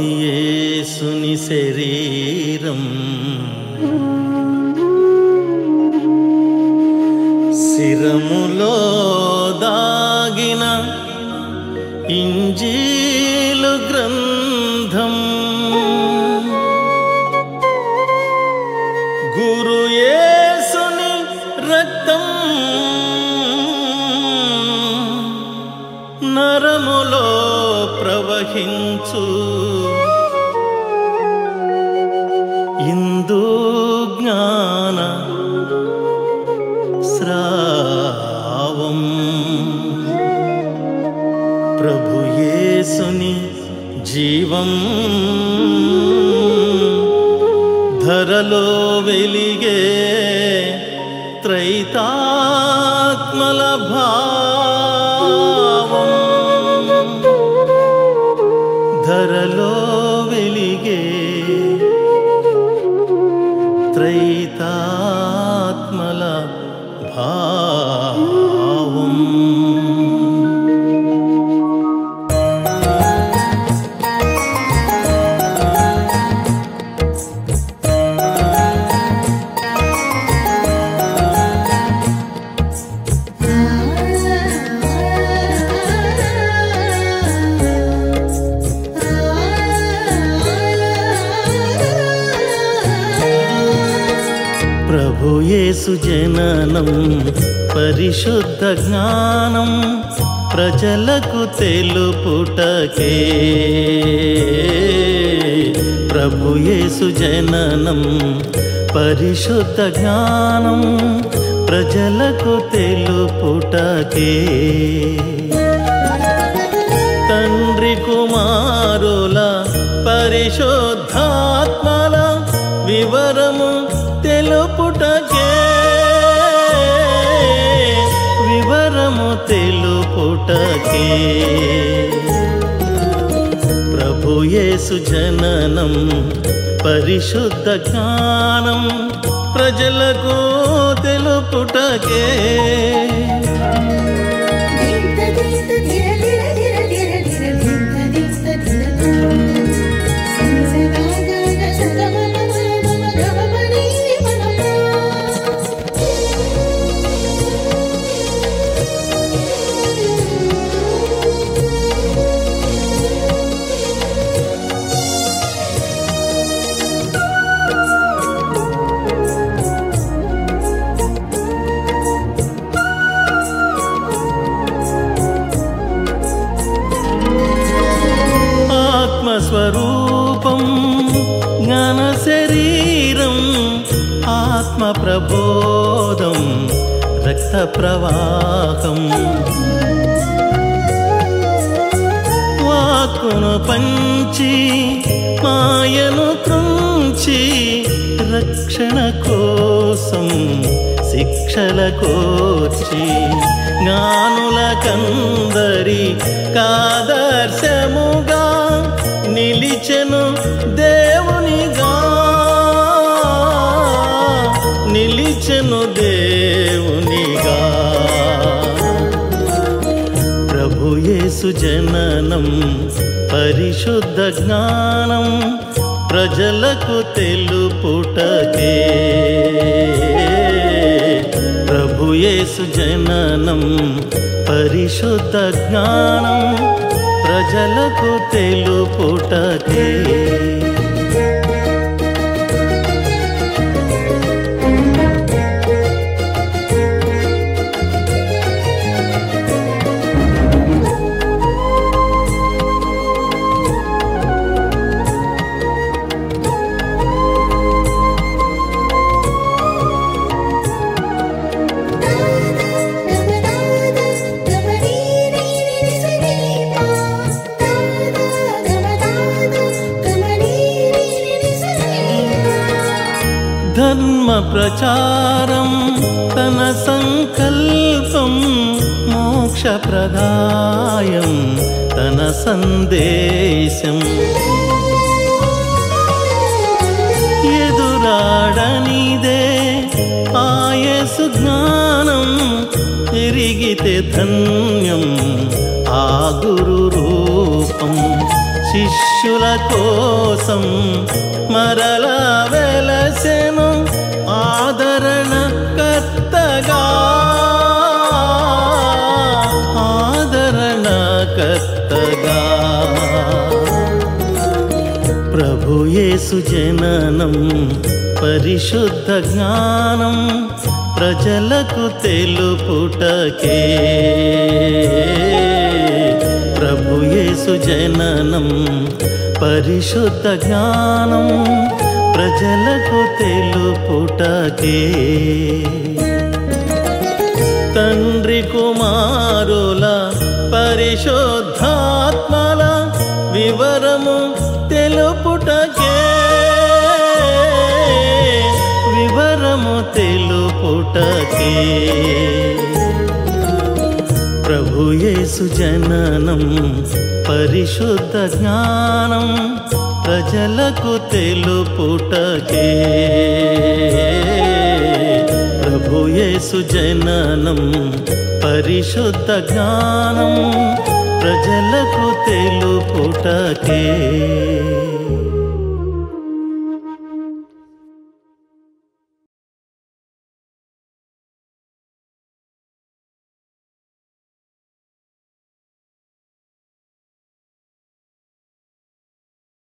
స్వామియేసుని శరీరం శిరములో దాగిన ఇంజీలు గ్రంథ నరములో ప్రవహించు. ఇందు జ్ఞాన శ్రావం. ప్రభుయేసుని జీవం. ధరలో వెలిగే త్రైతాత్మల భా त्रैतात्मला भा యేసు జననం పరిశుద్ధ జ్ఞానం ప్రజలకు తెలుపుటకే. ప్రభు యేసు జననం పరిశుద్ధ జ్ఞానం ప్రజలకు తెలుపుటకే. తండ్రి కుమారుల పరిశుద్ధాత్మల వివరము తెలుపుటకే. తెలుపుటకే. ప్రభు యేసు జననం పరిశుద్ధ జ్ఞానం ప్రజలకు తెలుపుటకే. బోధం రక్త ప్రవాహం వాక్కును పంచి మాయను త్రుంచి రక్షణ కోసం శిక్షల కోర్చి జ్ఞానుల కందరి కాదర్శముగా నిలిచెను దేవు సుజననం పరిశుద్ధ జ్ఞానం ప్రజలకు తెలుపుటకే. ప్రభు జననం పరిశుద్ధ జ్ఞానం ప్రజలకు తెలుపుటకే. ప్రచారం తన సంకల్పం మోక్ష ప్రదాయం తన సందేశం. ఎదురాడనిదే ఆయసు జ్ఞానం తిరిగితే ధన్యం ఆ గురు రూపం. శిష్యుల కోసం మరలా ప్రభుయేసు జననం పరిశుద్ధ జ్ఞానం ప్రజలకు తెలుపుటకే. ప్రభుయేసు జననం పరిశుద్ధ జ్ఞానం ప్రజలకు తెలుపుటకే. తండ్రి కుమారుల పరిశుద్ధ తెలుపుటకే ప్రభుయేసు జననం పరిశుద్ధ జ్ఞానం ప్రజలకు తెలుపుటకే. ప్రభుయేసు జననం పరిశుద్ధ జ్ఞానం ప్రజలకు తెలుపుటకే.